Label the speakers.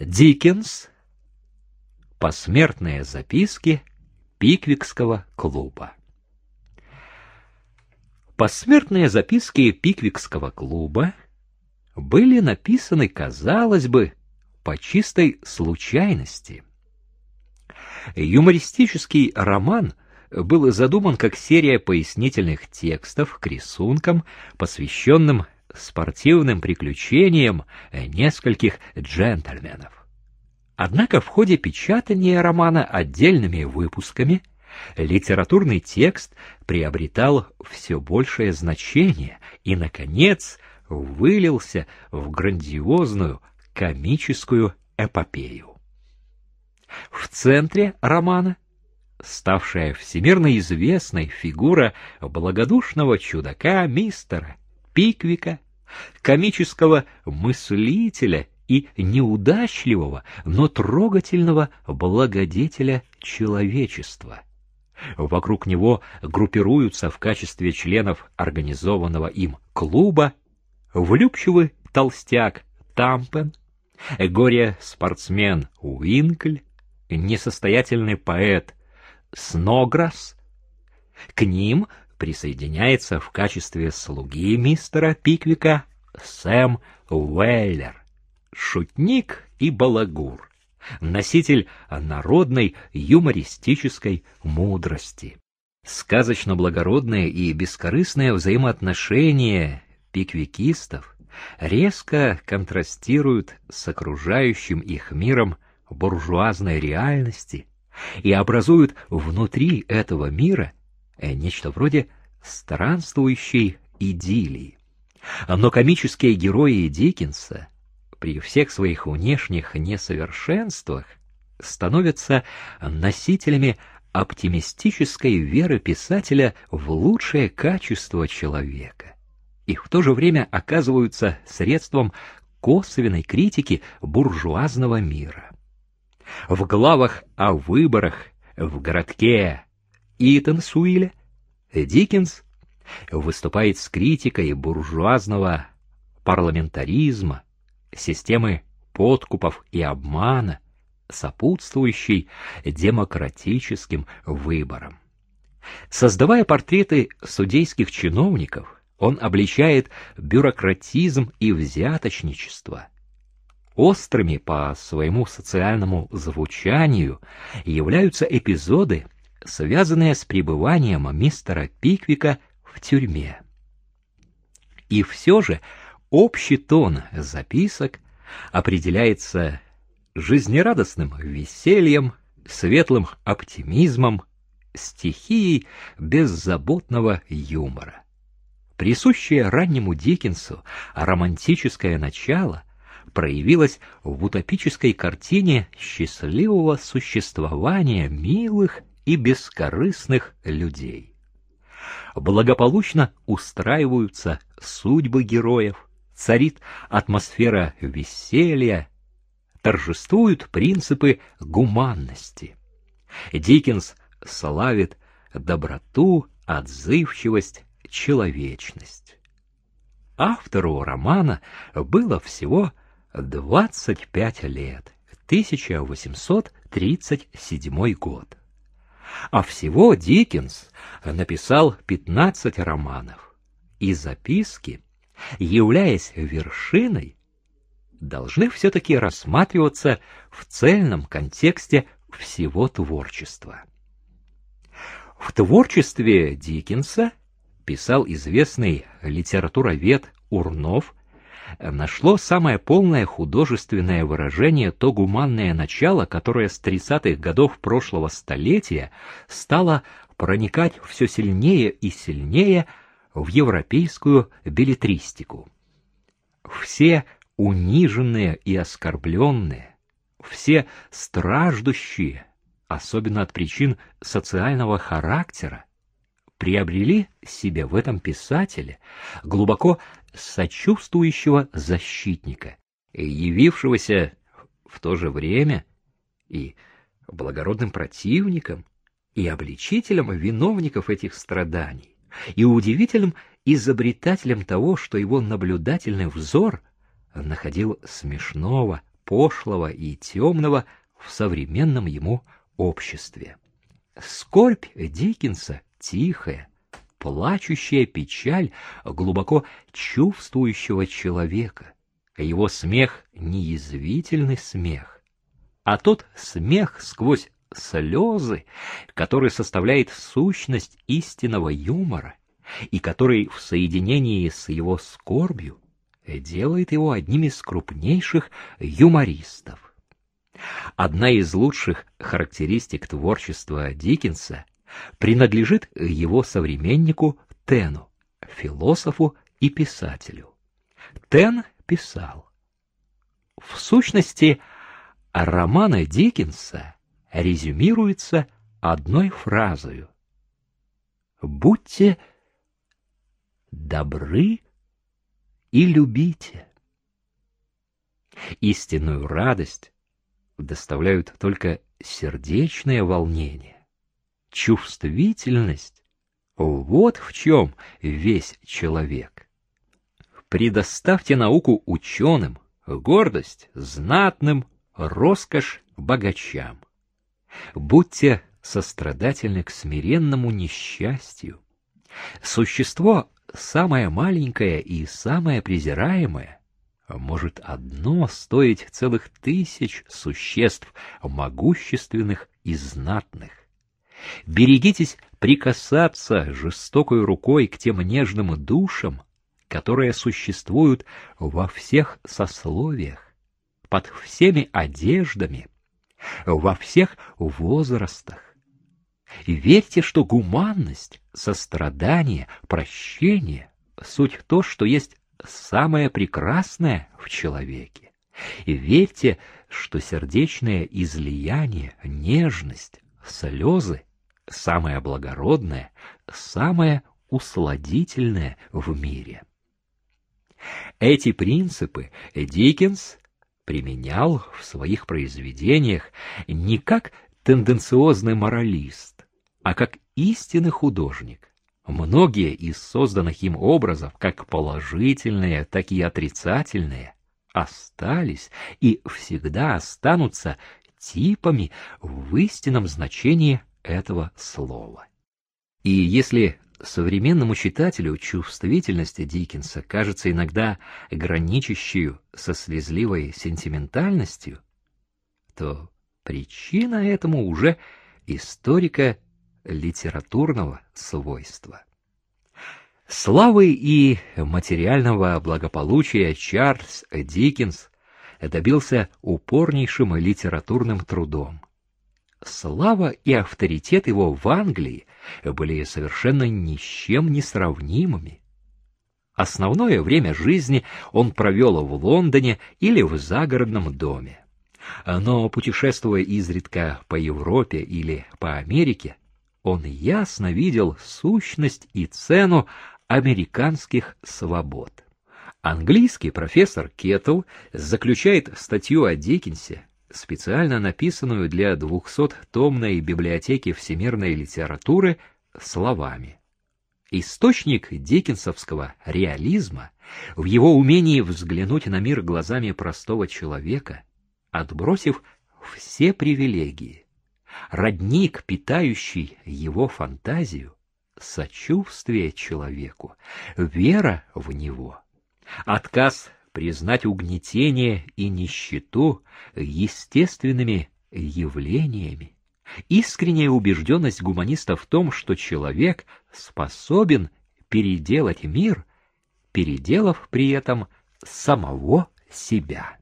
Speaker 1: Диккенс. Посмертные записки Пиквикского клуба. Посмертные записки Пиквикского клуба были написаны, казалось бы, по чистой случайности. Юмористический роман был задуман как серия пояснительных текстов к рисункам, посвященным спортивным приключениям нескольких джентльменов. Однако в ходе печатания романа отдельными выпусками литературный текст приобретал все большее значение и, наконец, вылился в грандиозную комическую эпопею. В центре романа ставшая всемирно известной фигура благодушного чудака мистера Пиквика, комического мыслителя и неудачливого, но трогательного благодетеля человечества. Вокруг него группируются в качестве членов организованного им клуба влюбчивый толстяк Тампен, горе-спортсмен Уинкль, несостоятельный поэт Снограс. К ним присоединяется в качестве слуги мистера Пиквика Сэм Уэллер, шутник и балагур, носитель народной юмористической мудрости. Сказочно-благородное и бескорыстное взаимоотношение пиквикистов резко контрастируют с окружающим их миром буржуазной реальности и образуют внутри этого мира нечто вроде странствующей идиллии. Но комические герои Диккенса при всех своих внешних несовершенствах становятся носителями оптимистической веры писателя в лучшее качество человека и в то же время оказываются средством косвенной критики буржуазного мира. В главах о выборах в городке Итансуиле Диккенс выступает с критикой буржуазного парламентаризма, системы подкупов и обмана, сопутствующей демократическим выборам. Создавая портреты судейских чиновников, он обличает бюрократизм и взяточничество. Острыми по своему социальному звучанию являются эпизоды, связанные с пребыванием мистера Пиквика в тюрьме. И все же общий тон записок определяется жизнерадостным весельем, светлым оптимизмом, стихией беззаботного юмора. Присущее раннему Диккенсу романтическое начало проявилось в утопической картине счастливого существования милых и бескорыстных людей. Благополучно устраиваются судьбы героев, царит атмосфера веселья, торжествуют принципы гуманности. Диккенс славит доброту, отзывчивость, человечность. Автору романа было всего 25 лет, 1837 год. А всего Диккенс написал 15 романов, и записки, являясь вершиной, должны все-таки рассматриваться в цельном контексте всего творчества. В творчестве Диккенса писал известный литературовед Урнов, нашло самое полное художественное выражение то гуманное начало, которое с 30-х годов прошлого столетия стало проникать все сильнее и сильнее в европейскую билетристику. Все униженные и оскорбленные, все страждущие, особенно от причин социального характера, приобрели себе в этом писателе глубоко сочувствующего защитника, явившегося в то же время и благородным противником, и обличителем виновников этих страданий, и удивительным изобретателем того, что его наблюдательный взор находил смешного, пошлого и темного в современном ему обществе. Скорбь Диккенса тихая, плачущая печаль глубоко чувствующего человека. Его смех — неязвительный смех, а тот смех сквозь слезы, который составляет сущность истинного юмора и который в соединении с его скорбью делает его одним из крупнейших юмористов. Одна из лучших характеристик творчества Диккенса принадлежит его современнику Тену, философу и писателю. Тен писал, «В сущности, романы Диккенса резюмируется одной фразою. «Будьте добры и любите». Истинную радость доставляют только сердечное волнение, чувствительность. Вот в чем весь человек. Предоставьте науку ученым, гордость знатным, роскошь богачам. Будьте сострадательны к смиренному несчастью. Существо самое маленькое и самое презираемое может одно стоить целых тысяч существ могущественных и знатных. Берегитесь прикасаться жестокой рукой к тем нежным душам, которые существуют во всех сословиях, под всеми одеждами, во всех возрастах. И верьте, что гуманность, сострадание, прощение — суть то, что есть самое прекрасное в человеке. И верьте, что сердечное излияние, нежность, слезы — самое благородное, самое усладительное в мире. Эти принципы Диккенс применял в своих произведениях не как тенденциозный моралист, а как истинный художник. Многие из созданных им образов, как положительные, так и отрицательные, остались и всегда останутся типами в истинном значении этого слова. И если современному читателю чувствительность Диккенса кажется иногда граничащей со слезливой сентиментальностью, то причина этому уже историка литературного свойства. Славы и материального благополучия Чарльз Диккенс добился упорнейшим литературным трудом. Слава и авторитет его в Англии были совершенно ни с чем не сравнимыми. Основное время жизни он провел в Лондоне или в загородном доме. Но, путешествуя изредка по Европе или по Америке, он ясно видел сущность и цену американских свобод. Английский профессор Кеттл заключает статью о Диккенсе специально написанную для двухсот-томной библиотеки всемирной литературы словами. Источник диккенсовского реализма в его умении взглянуть на мир глазами простого человека, отбросив все привилегии. Родник, питающий его фантазию, сочувствие человеку, вера в него, отказ признать угнетение и нищету естественными явлениями. Искренняя убежденность гуманиста в том, что человек способен переделать мир, переделав при этом самого себя.